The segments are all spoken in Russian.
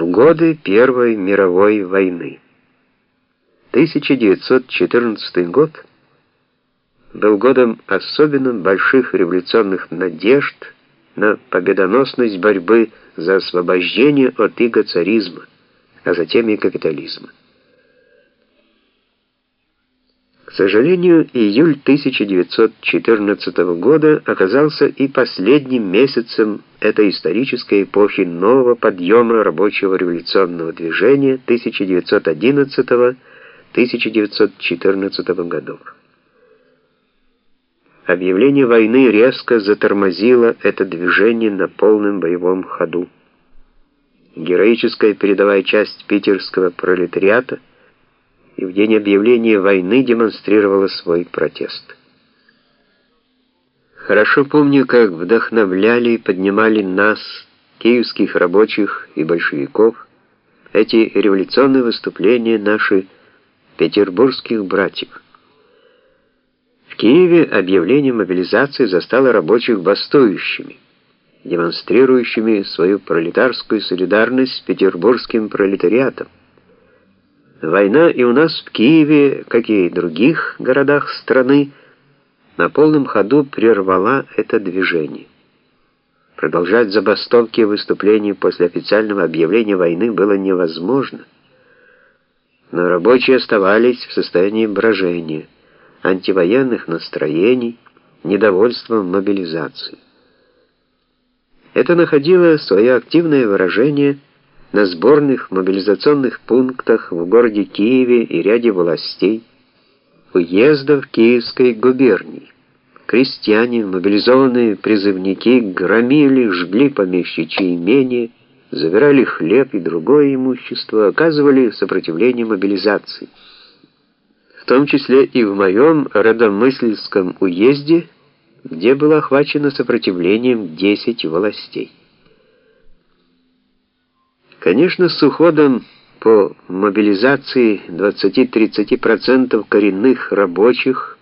в годы Первой мировой войны. 1914 год был годом особенно больших революционных надежд на победоносность борьбы за освобождение от иго царизма, а затем и капитализма. К сожалению, июль 1914 года оказался и последним месяцем этой исторической эпохи нового подъема рабочего революционного движения 1911-1914 годов. Объявление войны резко затормозило это движение на полном боевом ходу. Героическая передовая часть питерского пролетариата – и в день объявления войны демонстрировала свой протест. Хорошо помню, как вдохновляли и поднимали нас, киевских рабочих и большевиков, эти революционные выступления наши петербургских братьев. В Киеве объявление мобилизации застало рабочих бастующими, демонстрирующими свою пролетарскую солидарность с петербургским пролетариатом. Война и у нас в Киеве, как и в других городах страны, на полном ходу прервала это движение. Продолжать забастовки и выступления после официального объявления войны было невозможно. Но рабочие оставались в состоянии брожения, антивоенных настроений, недовольства мобилизации. Это находило свое активное выражение – на сборных мобилизационных пунктах в городе Киеве и ряде властей, уездов Киевской губернии. Крестьяне, мобилизованные призывники громили, жгли помещичьи имения, забирали хлеб и другое имущество, оказывали сопротивление мобилизации. В том числе и в моем родомысльском уезде, где было охвачено сопротивлением 10 властей. Конечно, с уходом по мобилизации 20-30% коренных рабочих,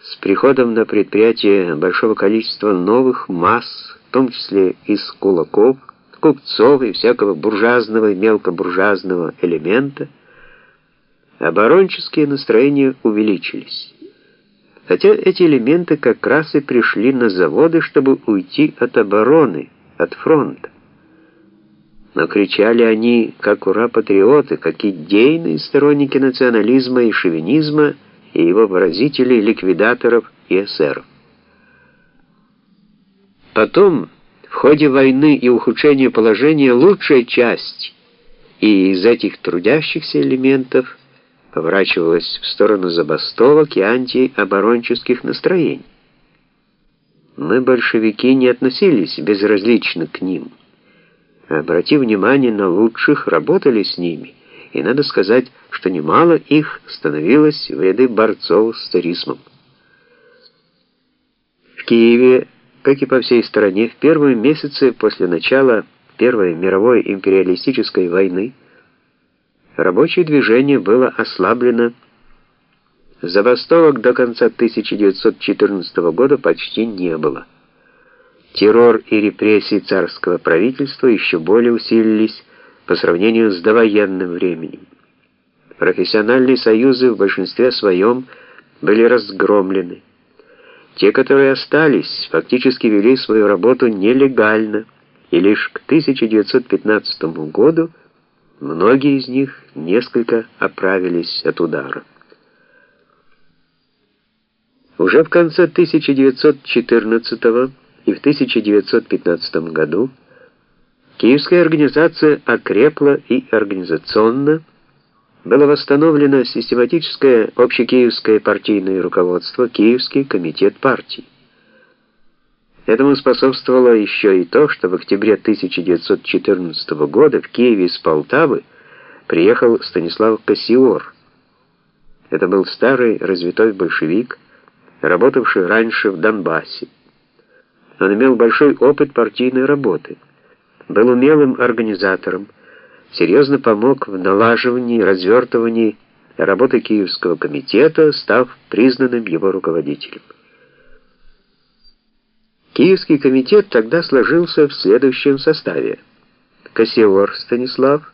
с приходом на предприятие большого количества новых масс, в том числе из кулаков, купцов и всякого буржуазного и мелкобуржуазного элемента, оборонческие настроения увеличились. Хотя эти элементы как раз и пришли на заводы, чтобы уйти от обороны, от фронта. Но кричали они, как ура-патриоты, как идейные сторонники национализма и шовинизма и его выразители ликвидаторов и эсеров. Потом, в ходе войны и ухудшения положения, лучшая часть и из этих трудящихся элементов поворачивалась в сторону забастовок и антиоборонческих настроений. Мы, большевики, не относились безразлично к ним – обрати внимание на лучших, работали с ними, и надо сказать, что немало их становилось в ряды борцов с царизмом. В Киеве, как и по всей стране, в первые месяцы после начала Первой мировой империалистической войны рабочее движение было ослаблено. Забастовок до конца 1914 года почти не было. Террор и репрессии царского правительства еще более усилились по сравнению с довоенным временем. Профессиональные союзы в большинстве своем были разгромлены. Те, которые остались, фактически вели свою работу нелегально, и лишь к 1915 году многие из них несколько оправились от удара. Уже в конце 1914 года и в 1915 году Киевская организация окрепла и организационно, было восстановлено систематическое общекиевское партийное руководство, Киевский комитет партий. Этому способствовало еще и то, что в октябре 1914 года в Киеве из Полтавы приехал Станислав Кассиор. Это был старый развитой большевик, работавший раньше в Донбассе. Он имел большой опыт партийной работы, был умелым организатором, серьезно помог в налаживании и развертывании работы Киевского комитета, став признанным его руководителем. Киевский комитет тогда сложился в следующем составе. Кассиор Станислав,